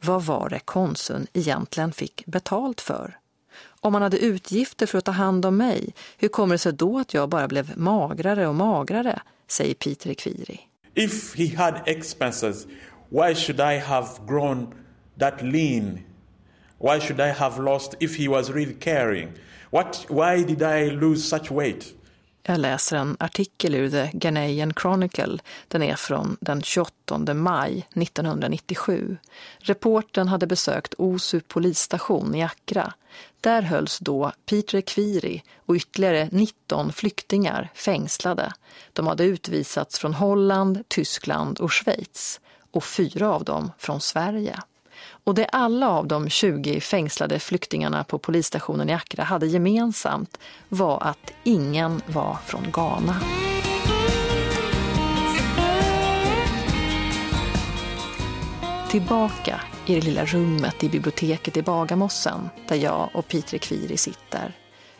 Speaker 13: Vad var det konsuln egentligen fick betalt för? Om han hade utgifter för att ta hand om mig, hur kommer det sig då att jag bara blev magrare och magrare, säger Peter Ekwiri.
Speaker 17: If he had expenses, why should I have grown that lean? Why should I have lost if he was really caring? What, why did I lose such weight?
Speaker 13: Jag läser en artikel ur The Ghanaian Chronicle. Den är från den 28 maj 1997. Reporten hade besökt Osu polisstation i Accra. Där hölls då Peter Ekwiri och ytterligare 19 flyktingar fängslade. De hade utvisats från Holland, Tyskland och Schweiz. Och fyra av dem från Sverige. Och det alla av de 20 fängslade flyktingarna på polisstationen i Accra hade gemensamt var att ingen var från Ghana. Tillbaka i det lilla rummet i biblioteket i Bagarmossen där jag och Peter Ekwiri sitter.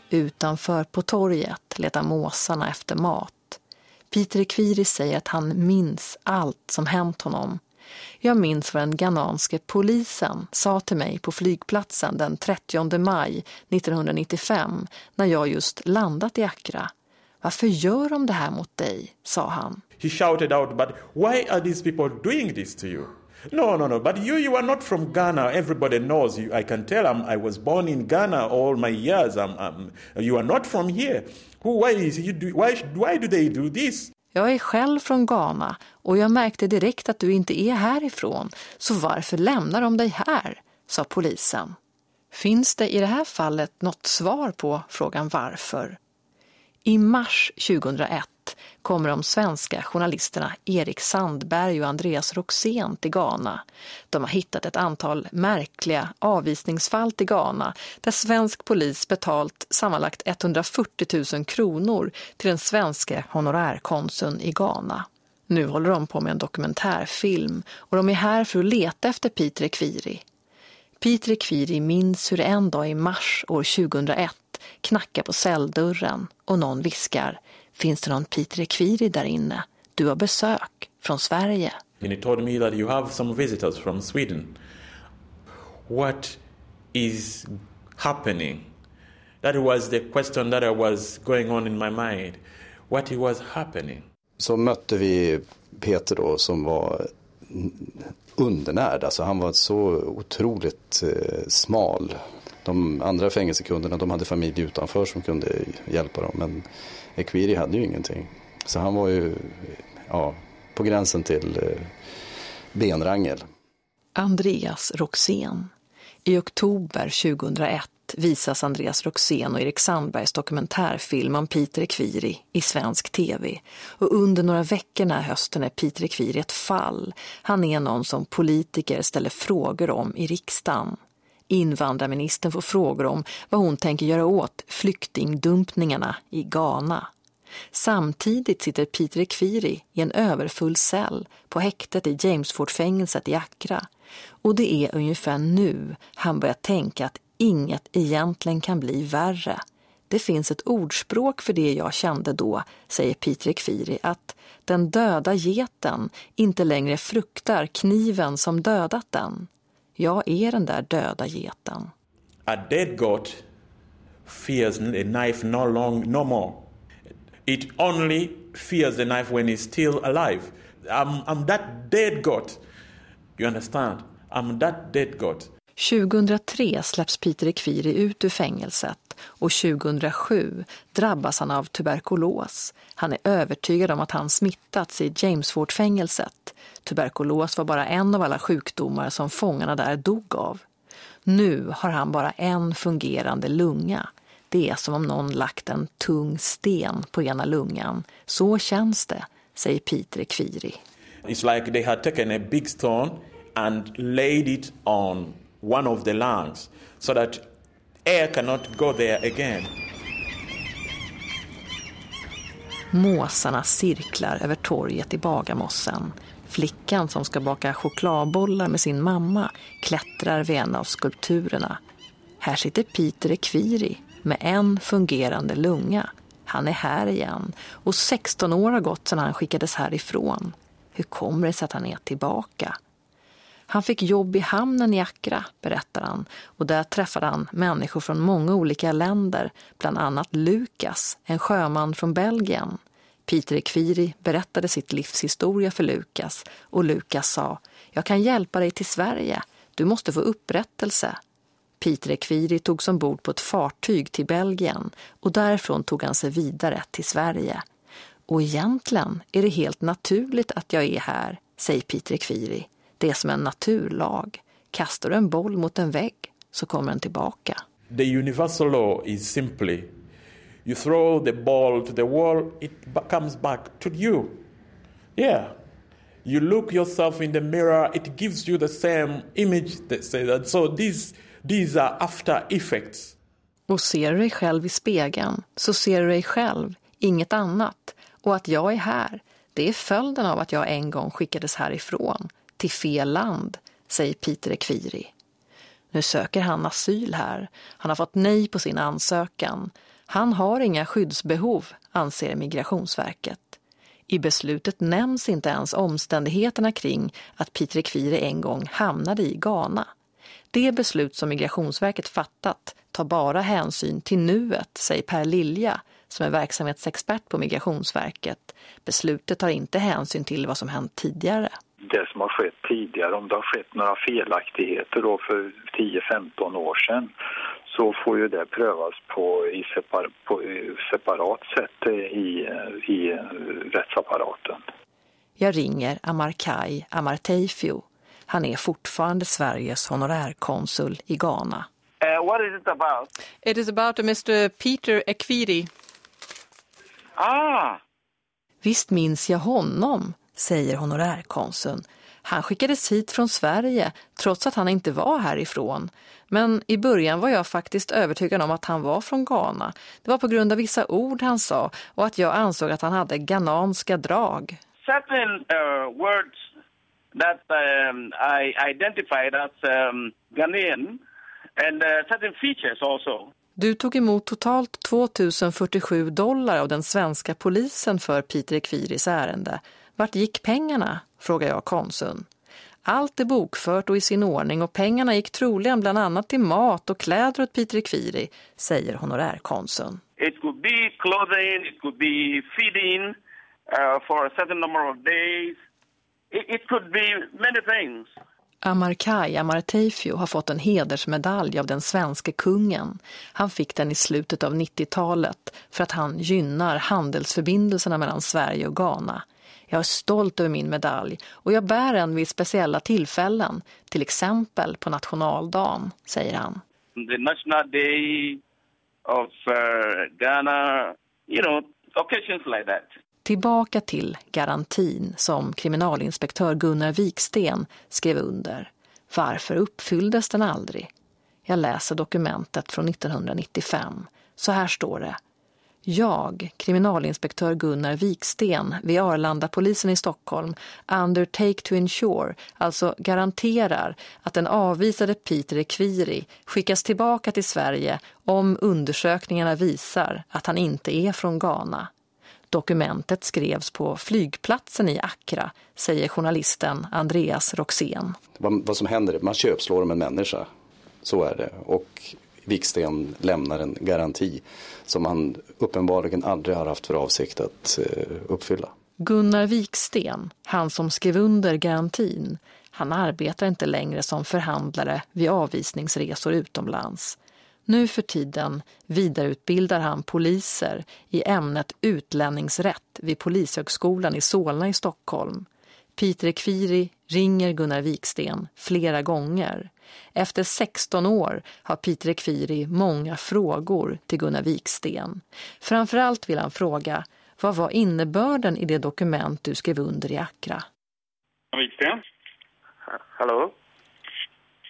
Speaker 13: Utanför på torget letar måsarna efter mat. Peter Ekwiri säger att han minns allt som hänt honom jag minns vad den ghananske polisen sa till mig på flygplatsen den 30 maj 1995 när jag just landat i Accra. Varför gör de det här mot dig? sa han.
Speaker 17: He shouted out, but why are these people doing this to you? No, no, no, but you, you are not from Ghana. Everybody knows you. I can tell I'm, I was born in Ghana all my years. I'm, I'm, you are not from here. Who, why, is you do, why, why do they do this?
Speaker 13: Jag är själv från Ghana och jag märkte direkt att du inte är härifrån, så varför lämnar de dig här? sa polisen. Finns det i det här fallet något svar på frågan varför? I mars 2001 kommer de svenska journalisterna Erik Sandberg och Andreas Roxén till Ghana. De har hittat ett antal märkliga avvisningsfall till Ghana där svensk polis betalt sammanlagt 140 000 kronor till den svenska honorärkonsuln i Ghana. Nu håller de på med en dokumentärfilm och de är här för att leta efter Peter Ekwiri. Peter Ekwiri minns hur en dag i mars år 2001 knackar på celldörren och någon viskar Finns det någon Peter Ekwiri där inne? Du har besök från Sverige.
Speaker 17: And he told me that you have some visitors from Sweden. What is happening? That was the question that I was going on in my mind. What was happening?
Speaker 18: så mötte vi Peter då som var undernärd. Alltså han var så otroligt eh, smal. De andra fängelsekunderna de hade familj utanför som kunde hjälpa dem. Men Equiri hade ju ingenting. Så han var ju ja, på gränsen till eh, benrangel.
Speaker 13: Andreas Roxén. I oktober 2001 visas Andreas Roxén och Erik Sandbergs dokumentärfilm om Peter Ekviri i svensk tv. Och under några veckor den här hösten är Peter Ekviri ett fall. Han är någon som politiker ställer frågor om i riksdagen. Invandrarministern får frågor om vad hon tänker göra åt flyktingdumpningarna i Ghana. Samtidigt sitter Peter Ekviri i en överfull cell på häktet i Jamesfordfängelset i Accra. Och det är ungefär nu han börjar tänka att inget egentligen kan bli värre. Det finns ett ordspråk för det jag kände då, säger Peter Ekviri, att den döda geten inte längre fruktar kniven som dödat den. Jag är den där döda geten.
Speaker 17: A dead goat fears a knife no, long, no more. It only fears the knife when it's still alive. I'm, I'm that dead goat. You understand? I'm that dead goat.
Speaker 13: 2003 släpps Peter Ekviri ut ur fängelset och 2007 drabbas han av tuberkulos. Han är övertygad om att han smittats i Jamesford-fängelset. Tuberkulos var bara en av alla sjukdomar som fångarna där dog av. Nu har han bara en fungerande lunga. Det är som om någon lagt en tung sten på ena lungan. Så känns det, säger Peter Kviri.
Speaker 17: It's like they had taken a big stone and laid it on one of the lungs so that air cannot go there again.
Speaker 13: Måsarna cirklar över torget i Bagarmossen. Flickan som ska baka chokladbollar med sin mamma klättrar vid en av skulpturerna. Här sitter Peter Ekviri med en fungerande lunga. Han är här igen och 16 år har gått sedan han skickades härifrån. Hur kommer det sig att han är tillbaka? Han fick jobb i hamnen i Accra, berättar han, och där träffade han människor från många olika länder, bland annat Lukas, en sjöman från Belgien. Peter Ekviri berättade sitt livshistoria för Lukas och Lukas sa Jag kan hjälpa dig till Sverige, du måste få upprättelse. Peter Ekviri tog som bord på ett fartyg till Belgien och därifrån tog han sig vidare till Sverige. Och egentligen är det helt naturligt att jag är här, säger Peter Ekviri. Det är som en naturlag. Kastar du en boll mot en vägg så kommer den tillbaka.
Speaker 17: The universal law is simply you throw the ball to the wall, it comes back to you. Yeah. You look yourself in the mirror, it gives you the same image that say that. So these, these are after effects.
Speaker 13: Och ser du dig själv i spegeln så ser du dig själv, inget annat. Och att jag är här, det är följden av att jag en gång skickades härifrån till fel land, säger Peter Ekviri. Nu söker han asyl här. Han har fått nej på sin ansökan. Han har inga skyddsbehov, anser Migrationsverket. I beslutet nämns inte ens omständigheterna kring att Peter Ekviri en gång hamnade i Ghana. Det beslut som Migrationsverket fattat tar bara hänsyn till nuet, säger Per Lilja, som är verksamhetsexpert på Migrationsverket. Beslutet tar inte hänsyn till vad som hänt tidigare
Speaker 19: det som har skett tidigare, om det har skett några felaktigheter då för 10-15 år sedan så får ju det prövas på, i separ, på separat sätt i, i rättsapparaten.
Speaker 13: Jag ringer Amarkai Amarteifio. Han är fortfarande Sveriges honorärkonsul i Ghana.
Speaker 20: Uh, what is it about?
Speaker 21: It is about Mr. Peter Ekviri.
Speaker 20: Ah!
Speaker 13: Visst minns jag honom, säger honorärkonsuln. Han skickades hit från Sverige trots att han inte var härifrån. Men i början var jag faktiskt övertygad om att han var från Ghana. Det var på grund av vissa ord han sa och att jag ansåg att han hade ghananska drag.
Speaker 20: Certain uh, words that um, I identified as um, Ghanaian and uh, certain features also.
Speaker 13: Du tog emot totalt 2047 dollar av den svenska polisen för Peter Ekviris ärende. Vart gick pengarna? frågar jag konsuln. Allt är bokfört och i sin ordning och pengarna gick troligen bland annat till mat och kläder åt Peter Ekviri, säger honorärkonsuln.
Speaker 20: It could be clothing, it could be feeding, uh, for a certain number of days. It, it could be many things.
Speaker 13: Amarkai Amarteifio har fått en hedersmedalj av den svenska kungen. Han fick den i slutet av 90-talet för att han gynnar handelsförbindelserna mellan Sverige och Ghana. Jag är stolt över min medalj och jag bär den vid speciella tillfällen, till exempel på nationaldagen, säger han.
Speaker 20: The National Day of uh, Ghana, you know, occasions like that.
Speaker 13: Tillbaka till garantin som kriminalinspektör Gunnar Viksten skrev under. Varför uppfylldes den aldrig? Jag läser dokumentet från 1995. Så här står det. Jag, kriminalinspektör Gunnar Viksten vid Arlanda-polisen i Stockholm, undertake to ensure, alltså garanterar att den avvisade Peter Equiri skickas tillbaka till Sverige om undersökningarna visar att han inte är från Ghana. Dokumentet skrevs på flygplatsen i Accra, säger journalisten Andreas Roxén.
Speaker 18: Vad, vad som händer är man köpslår om en människa. Så är det. Och Viksten lämnar en garanti som han uppenbarligen aldrig har haft för avsikt att eh, uppfylla.
Speaker 13: Gunnar Viksten, han som skrev under garantin, han arbetar inte längre som förhandlare vid avvisningsresor utomlands. Nu för tiden vidareutbildar han poliser i ämnet utlänningsrätt vid Polishögskolan i Solna i Stockholm. Peter Ekviri ringer Gunnar Viksten flera gånger. Efter 16 år har Peter Ekviri många frågor till Gunnar Viksten. Framförallt vill han fråga, vad var innebörden i det dokument du skrev under i Accra?
Speaker 22: Viksten?
Speaker 19: Hello?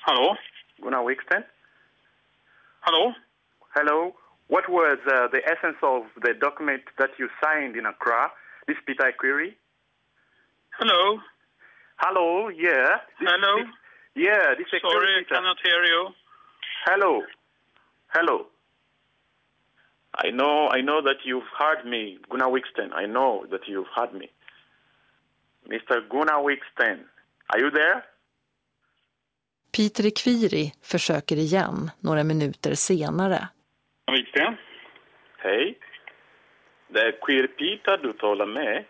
Speaker 22: Hallå?
Speaker 19: Gunnar Wiksten?
Speaker 22: Hallå?
Speaker 19: Hello? What was uh, the essence of the document that you signed in Accra? This Peter query?
Speaker 22: Hello?
Speaker 19: Hello, yeah. This,
Speaker 22: Hello?
Speaker 19: This, yeah, this is
Speaker 22: Sorry, I cannot hear you.
Speaker 19: Hello? Hello?
Speaker 17: I know, I know that you've heard me, Gunnar Wiksten. I know that you've heard me.
Speaker 19: Mr. Gunnar Wiksten, are you there?
Speaker 13: Peter Ekviri försöker igen några minuter senare.
Speaker 22: Wiksten?
Speaker 17: Hej. Det är Queer Peter du talar med.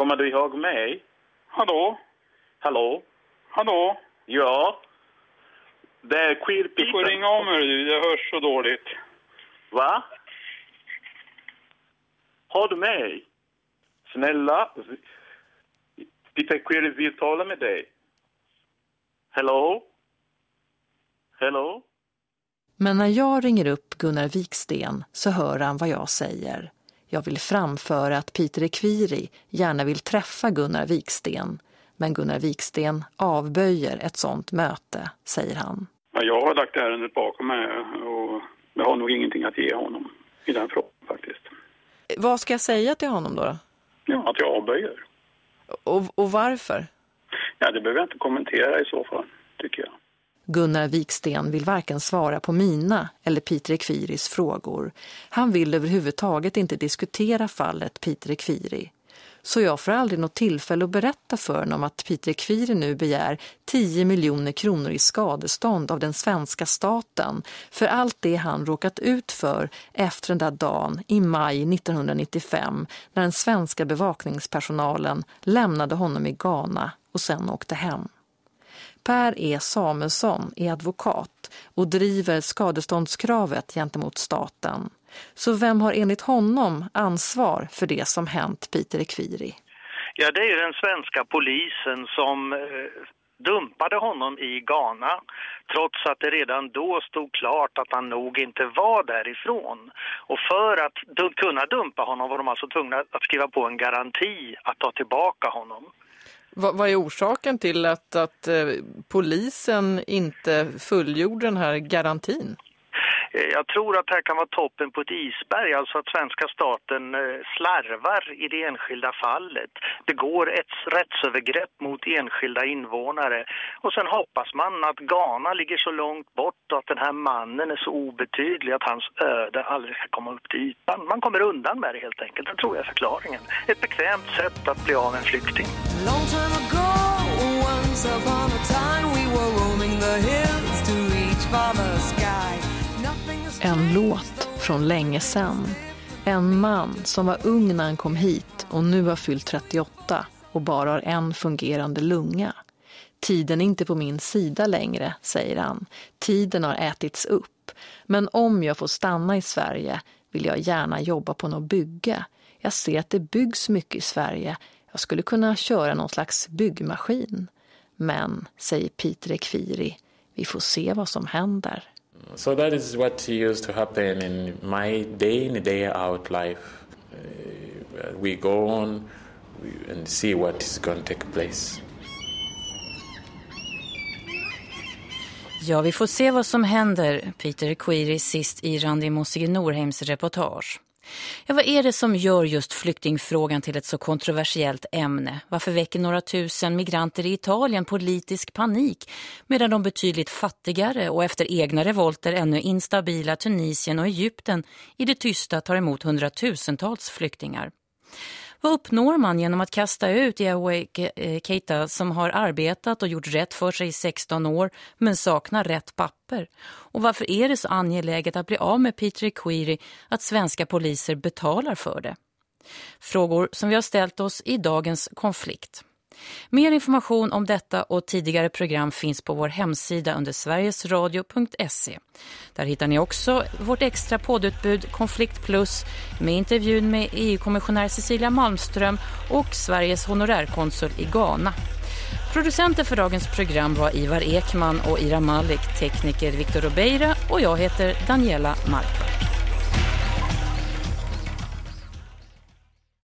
Speaker 17: Kommer du ihåg mig?
Speaker 22: Hallå?
Speaker 17: Hallå?
Speaker 22: Hallå?
Speaker 17: Ja. Det är Queer Peter.
Speaker 22: Du får ringa om mig, du. Det hörs så dåligt.
Speaker 17: Va? Har du mig? Snälla. Peter Queer vill tala med dig. Hello? Hello?
Speaker 13: Men när jag ringer upp Gunnar Viksten så hör han vad jag säger. Jag vill framföra att Peter Ekviri gärna vill träffa Gunnar Viksten. Men Gunnar Viksten avböjer ett sånt möte, säger han.
Speaker 22: Ja, jag har lagt ärendet bakom mig och jag har nog ingenting att ge honom i den frågan faktiskt.
Speaker 21: Vad ska jag säga till honom då?
Speaker 22: Ja, att jag avböjer.
Speaker 21: Och, och varför?
Speaker 22: Ja, det behöver jag inte kommentera i så fall, tycker jag.
Speaker 13: Gunnar Viksten vill varken svara på mina eller Peter Ekviris frågor. Han vill överhuvudtaget inte diskutera fallet Peter Ekviri. Så jag får aldrig något tillfälle att berätta för honom att Peter Ekviri nu begär 10 miljoner kronor i skadestånd av den svenska staten för allt det han råkat ut för efter den där dagen i maj 1995 när den svenska bevakningspersonalen lämnade honom i Ghana och sen åkte hem. Per E. Samuelsson är advokat och driver skadeståndskravet gentemot staten. Så vem har enligt honom ansvar för det som hänt Peter Ekviri?
Speaker 23: Ja, det är den svenska polisen som eh, dumpade honom i Ghana trots att det redan då stod klart att han nog inte var därifrån. Och för att kunna dumpa honom var de alltså tvungna att skriva på en garanti att ta tillbaka honom.
Speaker 21: Vad, vad är orsaken till att, att eh, polisen inte fullgjorde den här garantin?
Speaker 23: Eh, jag tror att det här kan vara toppen på ett isberg, alltså att svenska staten eh, slarvar i det enskilda fallet, begår ett rättsövergrepp mot enskilda invånare och sen hoppas man att Ghana ligger så långt bort och att den här mannen är så obetydlig att hans öde aldrig ska komma upp till ytan. Man kommer undan med det helt enkelt, det tror jag är förklaringen. Ett bekvämt sätt att bli av en flykting.
Speaker 24: Long time ago, once upon a time, we were roaming the hills to reach father
Speaker 13: en låt från länge sen. En man som var ung när han kom hit och nu har fyllt 38 och bara har en fungerande lunga. Tiden är inte på min sida längre, säger han. Tiden har ätits upp. Men om jag får stanna i Sverige vill jag gärna jobba på något bygge. Jag ser att det byggs mycket i Sverige. Jag skulle kunna köra någon slags byggmaskin. Men, säger Peter Ekviri, vi får se vad som händer.
Speaker 17: So that is what used to happen in my day in, day out life. Uh, we go on and see what is going to take place.
Speaker 1: Ja, vi får se vad som händer, Peter Query sist i Randi Mossige Norheims reportage. Ja, vad är det som gör just flyktingfrågan till ett så kontroversiellt ämne? Varför väcker några tusen migranter i Italien politisk panik medan de betydligt fattigare och efter egna revolter ännu instabila Tunisien och Egypten i det tysta tar emot hundratusentals flyktingar? Vad uppnår man genom att kasta ut Yahweh Keita som har arbetat och gjort rätt för sig i 16 år men saknar rätt papper? Och varför är det så angeläget att bli av med Peter Query att svenska poliser betalar för det? Frågor som vi har ställt oss i dagens konflikt. Mer information om detta och tidigare program finns på vår hemsida under sverigesradio.se. Där hittar ni också vårt extra poddutbud Konflikt Plus med intervjun med EU-kommissionär Cecilia Malmström och Sveriges honorärkonsul i Ghana. Producenter för dagens program var Ivar Ekman och Ira Malik, tekniker Viktor Robeira och jag heter Daniela Markvart.